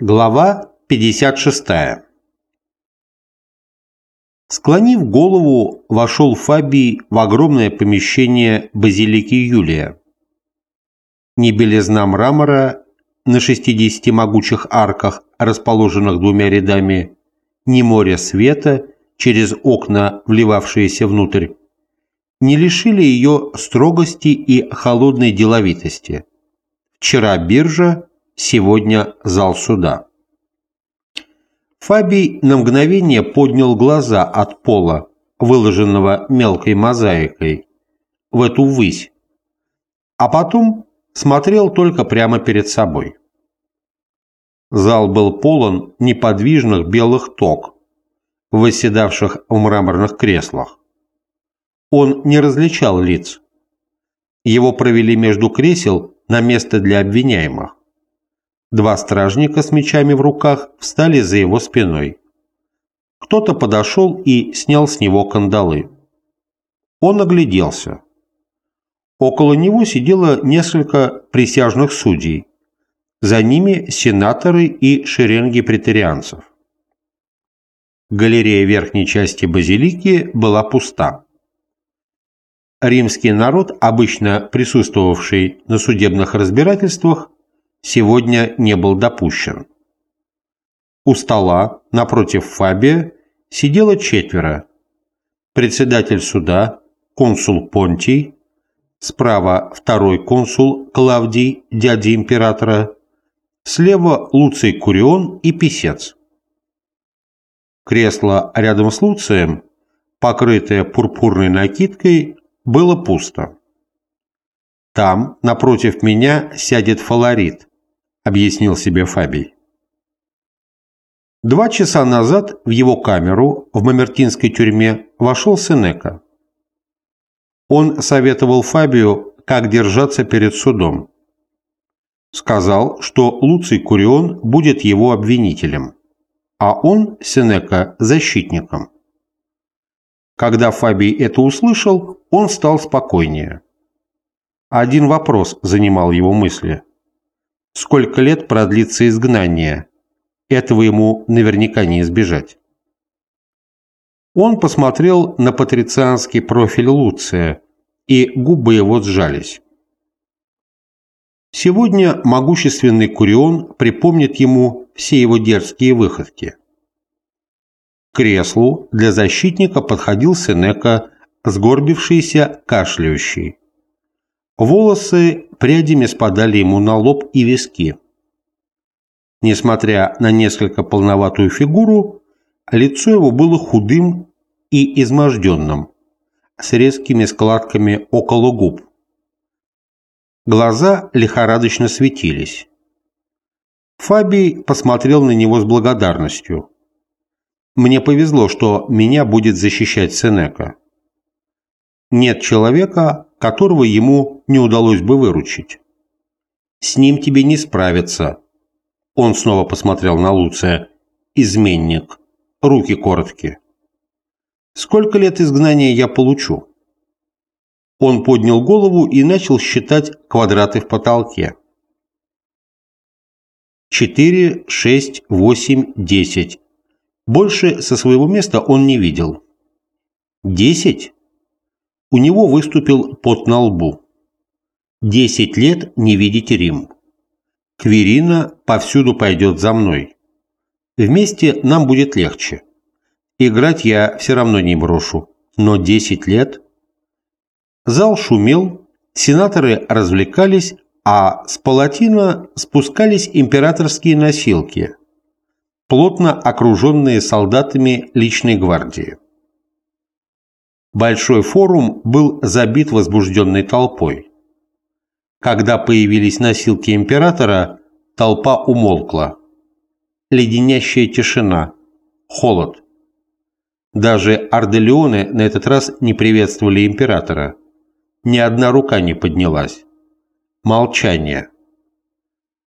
Глава 56 Склонив голову, вошел Фабий в огромное помещение базилики Юлия. Ни белизна мрамора на 60 могучих арках, расположенных двумя рядами, ни море света через окна, вливавшиеся внутрь, не лишили ее строгости и холодной деловитости. Вчера биржа, Сегодня зал суда. Фабий на мгновение поднял глаза от пола, выложенного мелкой мозаикой, в эту высь, а потом смотрел только прямо перед собой. Зал был полон неподвижных белых ток, восседавших в мраморных креслах. Он не различал лиц. Его провели между кресел на место для обвиняемых. Два стражника с мечами в руках встали за его спиной. Кто-то подошел и снял с него кандалы. Он огляделся. Около него сидело несколько присяжных судей. За ними сенаторы и шеренги претарианцев. Галерея верхней части базилики была пуста. Римский народ, обычно присутствовавший на судебных разбирательствах, сегодня не был допущен. У стола, напротив Фабия, сидело четверо. Председатель суда, консул Понтий, справа второй консул Клавдий, дядя императора, слева Луций Курион и писец. Кресло рядом с Луцием, покрытое пурпурной накидкой, было пусто. Там, напротив меня, сядет фалорит, объяснил себе Фабий. Два часа назад в его камеру в Мамертинской тюрьме вошел Сенека. Он советовал Фабию, как держаться перед судом. Сказал, что Луций Курион будет его обвинителем, а он, Сенека, защитником. Когда Фабий это услышал, он стал спокойнее. Один вопрос занимал его мысли – сколько лет продлится изгнание. Этого ему наверняка не избежать. Он посмотрел на патрицианский профиль Луция, и губы его сжались. Сегодня могущественный Курион припомнит ему все его дерзкие выходки. К креслу для защитника подходил Сенека, сгорбившийся, кашляющий. Волосы прядями спадали ему на лоб и виски. Несмотря на несколько полноватую фигуру, лицо его было худым и изможденным, с резкими складками около губ. Глаза лихорадочно светились. Фабий посмотрел на него с благодарностью. «Мне повезло, что меня будет защищать Сенека. Нет человека, которого ему не удалось бы выручить. «С ним тебе не справиться». Он снова посмотрел на Луция. «Изменник. Руки короткие». «Сколько лет изгнания я получу?» Он поднял голову и начал считать квадраты в потолке. Четыре, шесть, восемь, десять. Больше со своего места он не видел. Десять? У него выступил пот на лбу. «Десять лет не видеть Рим. Кверина повсюду пойдет за мной. Вместе нам будет легче. Играть я все равно не брошу, но десять лет...» Зал шумел, сенаторы развлекались, а с палатина спускались императорские носилки, плотно окруженные солдатами личной гвардии. Большой форум был забит возбужденной толпой. Когда появились носилки императора, толпа умолкла. Леденящая тишина, холод. Даже Арделеоны на этот раз не приветствовали императора. Ни одна рука не поднялась. Молчание.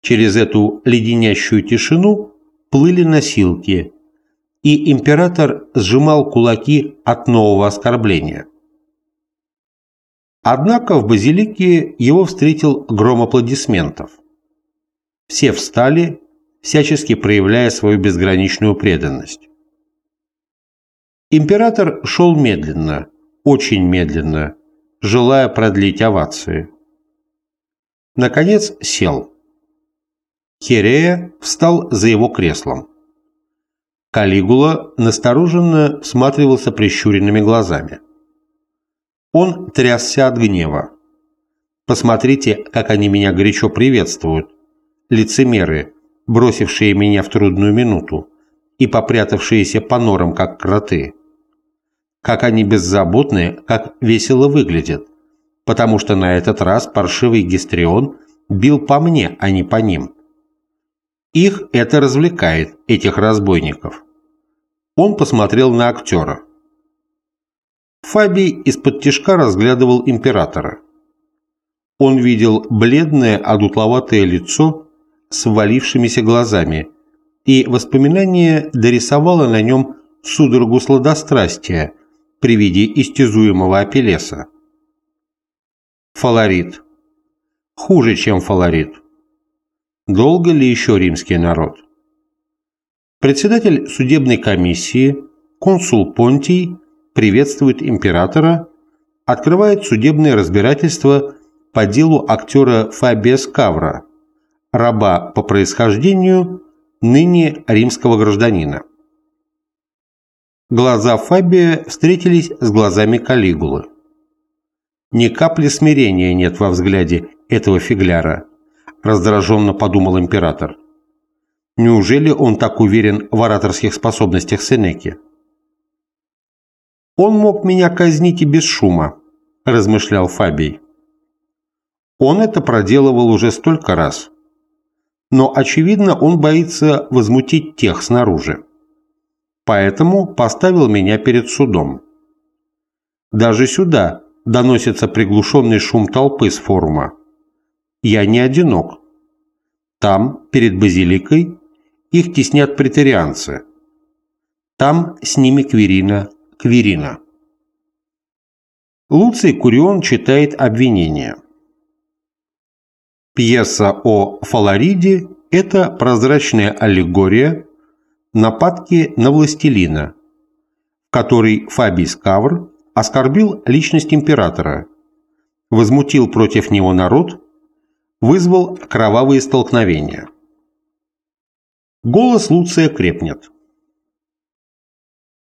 Через эту леденящую тишину плыли носилки, и император сжимал кулаки от нового оскорбления. Однако в базилике его встретил гром аплодисментов. Все встали, всячески проявляя свою безграничную преданность. Император шел медленно, очень медленно, желая продлить овации. Наконец сел. Херея встал за его креслом. Калигула настороженно всматривался прищуренными глазами. Он трясся от гнева. Посмотрите, как они меня горячо приветствуют. Лицемеры, бросившие меня в трудную минуту и попрятавшиеся по норам, как кроты. Как они беззаботны, как весело выглядят, потому что на этот раз паршивый гистрион бил по мне, а не по ним. Их это развлекает, этих разбойников. Он посмотрел на актера. Фабий из-под тишка разглядывал императора. Он видел бледное, одутловатое лицо с валившимися глазами, и воспоминание дорисовало на нем судорогу сладострастия при виде истязуемого Апеллеса. Фаларит. Хуже, чем фаларит. Долго ли еще римский народ? Председатель судебной комиссии, консул Понтий, приветствует императора, открывает судебное разбирательство по делу актера Фабия Скавра, раба по происхождению, ныне римского гражданина. Глаза Фабия встретились с глазами Калигулы. Ни капли смирения нет во взгляде этого фигляра, раздраженно подумал император. Неужели он так уверен в ораторских способностях Сенеки? «Он мог меня казнить и без шума», – размышлял Фабий. Он это проделывал уже столько раз. Но, очевидно, он боится возмутить тех снаружи. Поэтому поставил меня перед судом. Даже сюда доносится приглушенный шум толпы с форума. Я не одинок. Там, перед базиликой, их теснят претерианцы. Там с ними Кверина, Кверина. Луций Курион читает обвинение. Пьеса о Фалариде – это прозрачная аллегория нападки на властелина, в которой Фабий Скавр оскорбил личность императора, возмутил против него народ, вызвал кровавые столкновения. Голос Луция крепнет.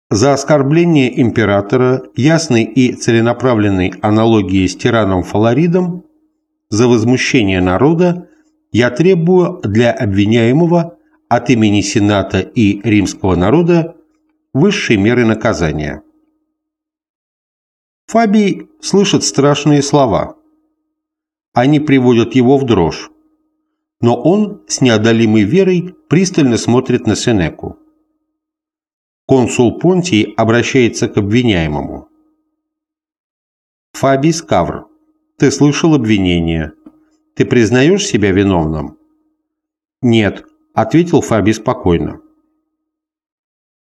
За оскорбление императора ясной и целенаправленной аналогии с тираном Фаларидом, за возмущение народа я требую для обвиняемого от имени Сената и римского народа высшей меры наказания. Фабий слышит страшные слова. Они приводят его в дрожь. Но он с неодолимой верой пристально смотрит на Сенеку. Консул Понтий обращается к обвиняемому. Фабий Скавр, ты слышал обвинение. Ты признаешь себя виновным? Нет, ответил Фабий спокойно.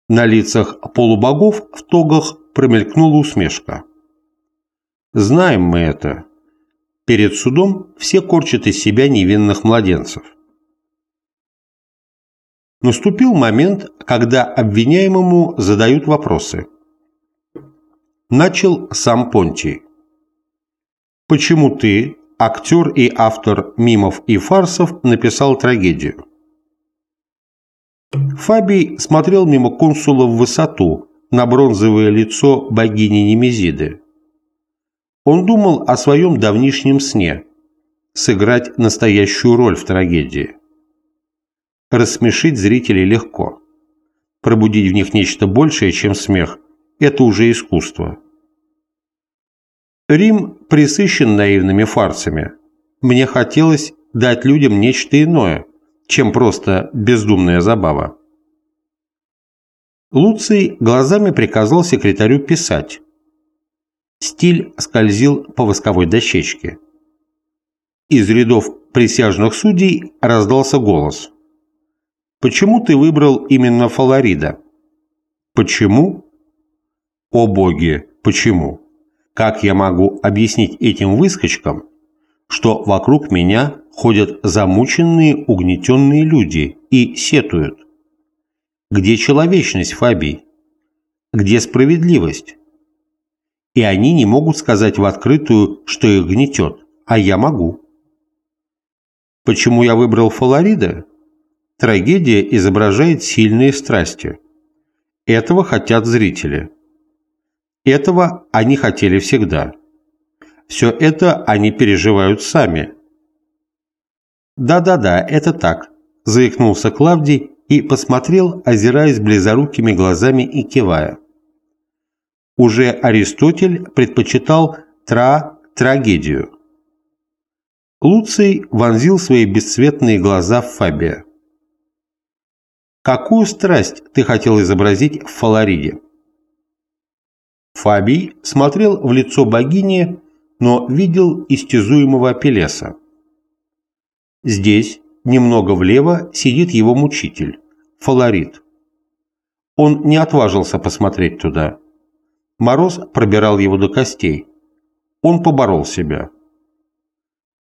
На лицах полубогов в тогах промелькнула усмешка. Знаем мы это. Перед судом все корчат из себя невинных младенцев. Наступил момент, когда обвиняемому задают вопросы. Начал сам Понтий. Почему ты, актер и автор мимов и фарсов, написал трагедию? Фабий смотрел мимо консула в высоту, на бронзовое лицо богини Немезиды. Он думал о своем давнишнем сне – сыграть настоящую роль в трагедии. Рассмешить зрителей легко. Пробудить в них нечто большее, чем смех – это уже искусство. Рим присыщен наивными фарсами. Мне хотелось дать людям нечто иное, чем просто бездумная забава. Луций глазами приказал секретарю писать, Стиль скользил по восковой дощечке. Из рядов присяжных судей раздался голос. «Почему ты выбрал именно Фаларида?» «Почему?» «О боги, почему? Как я могу объяснить этим выскочкам, что вокруг меня ходят замученные, угнетенные люди и сетуют. Где человечность, Фабий? Где справедливость? И они не могут сказать в открытую, что их гнетет, а я могу. Почему я выбрал Фаларида? Трагедия изображает сильные страсти. Этого хотят зрители. Этого они хотели всегда. Все это они переживают сами. «Да-да-да, это так», – заикнулся Клавдий и посмотрел, озираясь близорукими глазами и кивая. Уже Аристотель предпочитал тра-трагедию. Луций вонзил свои бесцветные глаза в Фабия. Какую страсть ты хотел изобразить в Фалариде? Фабий смотрел в лицо богини, но видел истязуемого Пелеса. Здесь, немного влево, сидит его мучитель, Фаларид. Он не отважился посмотреть туда. Мороз пробирал его до костей. Он поборол себя.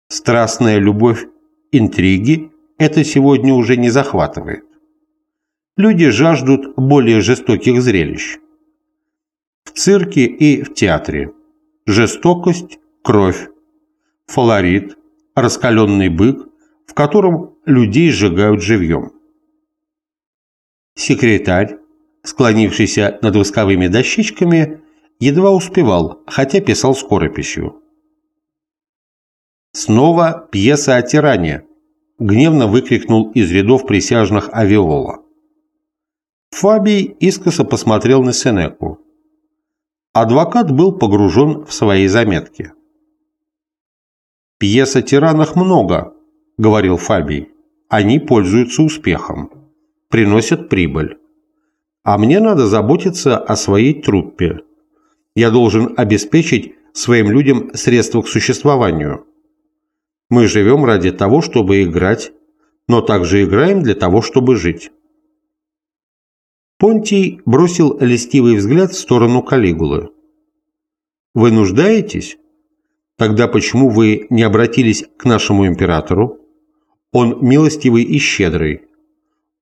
Страстная любовь интриги это сегодня уже не захватывает. Люди жаждут более жестоких зрелищ. В цирке и в театре. Жестокость, кровь, фалорит, раскаленный бык, в котором людей сжигают живьем. Секретарь, склонившийся над восковыми дощечками, едва успевал, хотя писал скорописью. «Снова пьеса о тиране!» – гневно выкрикнул из рядов присяжных Авиола. Фабий искоса посмотрел на Сенеку. Адвокат был погружен в свои заметки. «Пьес о тиранах много», — говорил Фабий. «Они пользуются успехом, приносят прибыль. А мне надо заботиться о своей труппе. Я должен обеспечить своим людям средства к существованию. Мы живем ради того, чтобы играть, но также играем для того, чтобы жить». Понтий бросил листивый взгляд в сторону Калигулы. «Вы нуждаетесь? Тогда почему вы не обратились к нашему императору? Он милостивый и щедрый.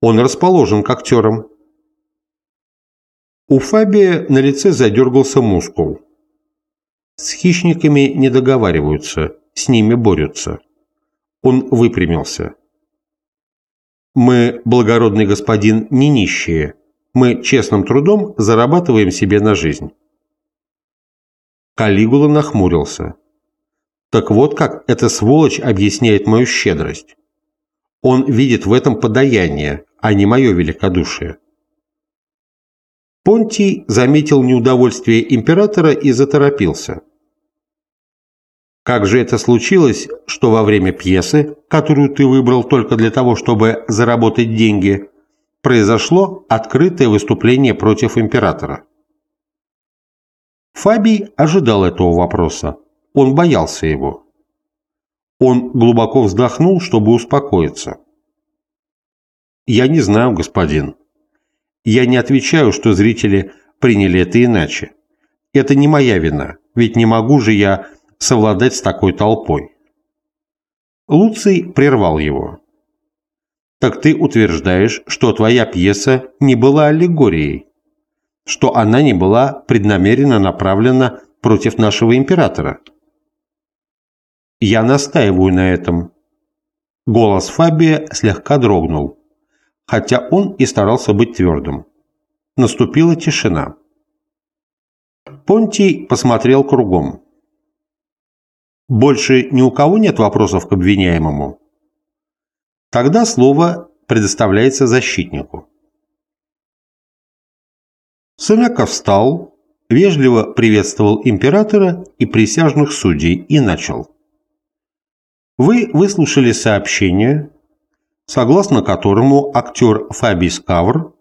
Он расположен к актерам». У Фабия на лице задергался мускул. С хищниками не договариваются, с ними борются. Он выпрямился. «Мы, благородный господин, не нищие», мы честным трудом зарабатываем себе на жизнь. Калигула нахмурился. Так вот как эта сволочь объясняет мою щедрость. Он видит в этом подаяние, а не мое великодушие. Понтий заметил неудовольствие императора и заторопился. Как же это случилось, что во время пьесы, которую ты выбрал только для того, чтобы заработать деньги, произошло открытое выступление против императора. Фабий ожидал этого вопроса. Он боялся его. Он глубоко вздохнул, чтобы успокоиться. «Я не знаю, господин. Я не отвечаю, что зрители приняли это иначе. Это не моя вина, ведь не могу же я совладать с такой толпой». Луций прервал его. Так ты утверждаешь, что твоя пьеса не была аллегорией, что она не была преднамеренно направлена против нашего императора. Я настаиваю на этом. Голос Фабия слегка дрогнул, хотя он и старался быть твердым. Наступила тишина. Понтий посмотрел кругом. «Больше ни у кого нет вопросов к обвиняемому?» Тогда слово предоставляется защитнику. Сынаков встал, вежливо приветствовал императора и присяжных судей и начал. Вы выслушали сообщение, согласно которому актер Фабий Скавр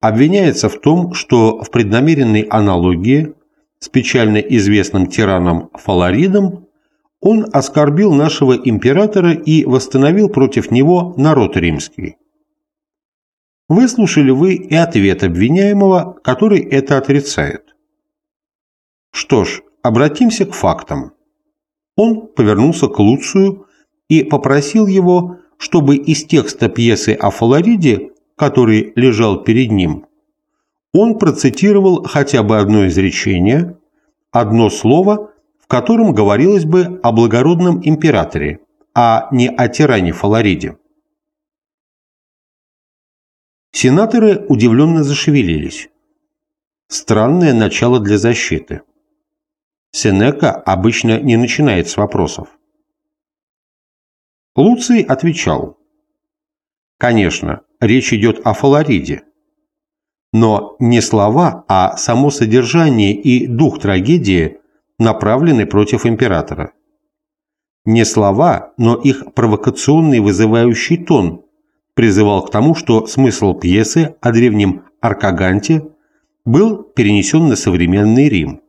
обвиняется в том, что в преднамеренной аналогии с печально известным тираном Фаларидом он оскорбил нашего императора и восстановил против него народ римский. Выслушали вы и ответ обвиняемого, который это отрицает. Что ж, обратимся к фактам. Он повернулся к Луцию и попросил его, чтобы из текста пьесы о Флориде, который лежал перед ним, он процитировал хотя бы одно изречение, одно слово, в котором говорилось бы о благородном императоре, а не о тиране Флориде. Сенаторы удивленно зашевелились. Странное начало для защиты. Сенека обычно не начинает с вопросов. Луций отвечал. Конечно, речь идет о Флориде. Но не слова, а само содержание и дух трагедии направлены против императора. Не слова, но их провокационный вызывающий тон призывал к тому, что смысл пьесы о древнем Аркаганте был перенесен на современный Рим,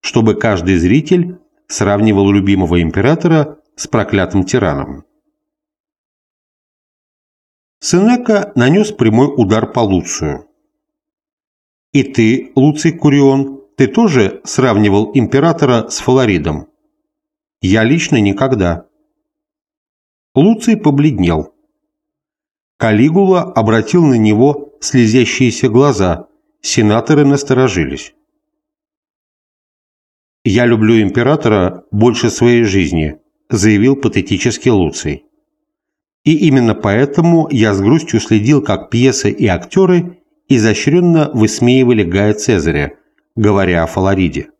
чтобы каждый зритель сравнивал любимого императора с проклятым тираном. Сенека нанес прямой удар по Луцию. «И ты, Луций Курион, ты тоже сравнивал императора с Флоридом?» «Я лично никогда». Луций побледнел. Калигула обратил на него слезящиеся глаза, сенаторы насторожились. «Я люблю императора больше своей жизни», заявил патетически Луций. И именно поэтому я с грустью следил, как пьесы и актеры изощренно высмеивали Гая Цезаря, говоря о Фалариде.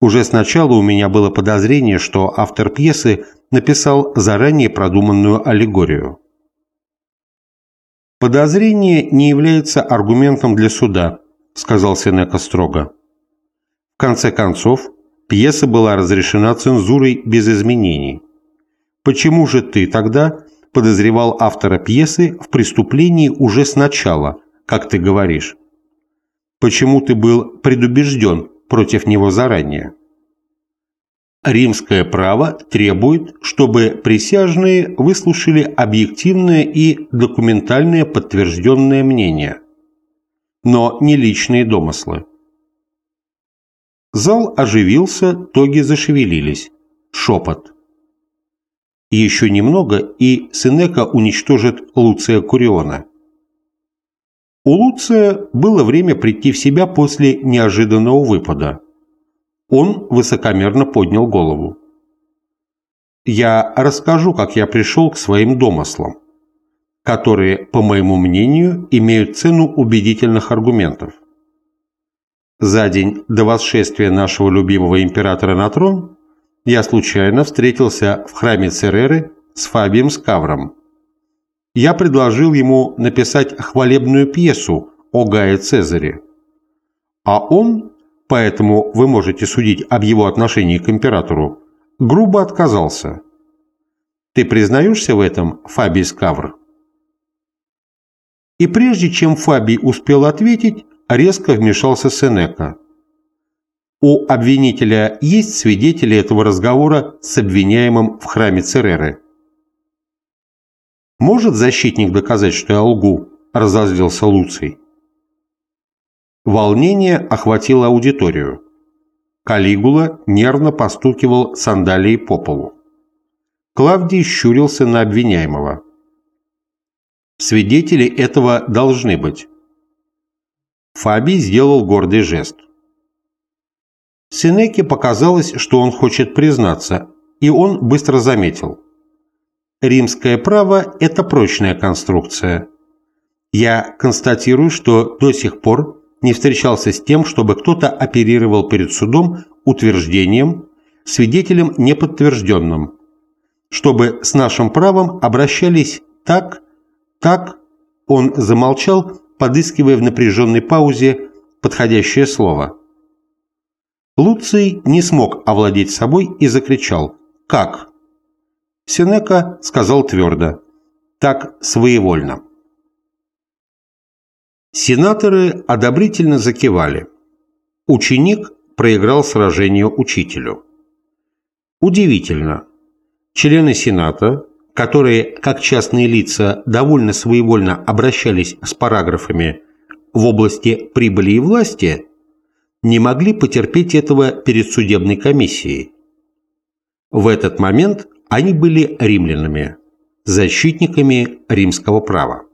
Уже сначала у меня было подозрение, что автор пьесы написал заранее продуманную аллегорию. «Подозрение не является аргументом для суда», – сказал Сенека строго. В конце концов, пьеса была разрешена цензурой без изменений. Почему же ты тогда подозревал автора пьесы в преступлении уже сначала, как ты говоришь? Почему ты был предубежден против него заранее? Римское право требует, чтобы присяжные выслушали объективное и документальное подтвержденное мнение, но не личные домыслы. Зал оживился, тоги зашевелились. Шепот. Еще немного, и Сенека уничтожит Луция Куриона. У Луция было время прийти в себя после неожиданного выпада – он высокомерно поднял голову. «Я расскажу, как я пришел к своим домыслам, которые, по моему мнению, имеют цену убедительных аргументов. За день до восшествия нашего любимого императора на трон я случайно встретился в храме Цереры с Фабием Скавром. Я предложил ему написать хвалебную пьесу о Гае Цезаре, а он поэтому вы можете судить об его отношении к императору, грубо отказался. Ты признаешься в этом, Фабий Скавр? И прежде чем Фабий успел ответить, резко вмешался Сенека. У обвинителя есть свидетели этого разговора с обвиняемым в храме Цереры? «Может защитник доказать, что я лгу?» – разозлился Луций. Волнение охватило аудиторию. Калигула нервно постукивал сандалией по полу. Клавдий щурился на обвиняемого. Свидетели этого должны быть. Фабий сделал гордый жест. Сенеке показалось, что он хочет признаться, и он быстро заметил. Римское право – это прочная конструкция. Я констатирую, что до сих пор не встречался с тем, чтобы кто-то оперировал перед судом утверждением, свидетелем неподтвержденным, чтобы с нашим правом обращались так, так, он замолчал, подыскивая в напряженной паузе подходящее слово. Луций не смог овладеть собой и закричал «Как?». Сенека сказал твердо «Так своевольно». Сенаторы одобрительно закивали. Ученик проиграл сражение учителю. Удивительно. Члены Сената, которые, как частные лица, довольно своевольно обращались с параграфами в области прибыли и власти, не могли потерпеть этого перед судебной комиссией. В этот момент Они были римлянами, защитниками римского права.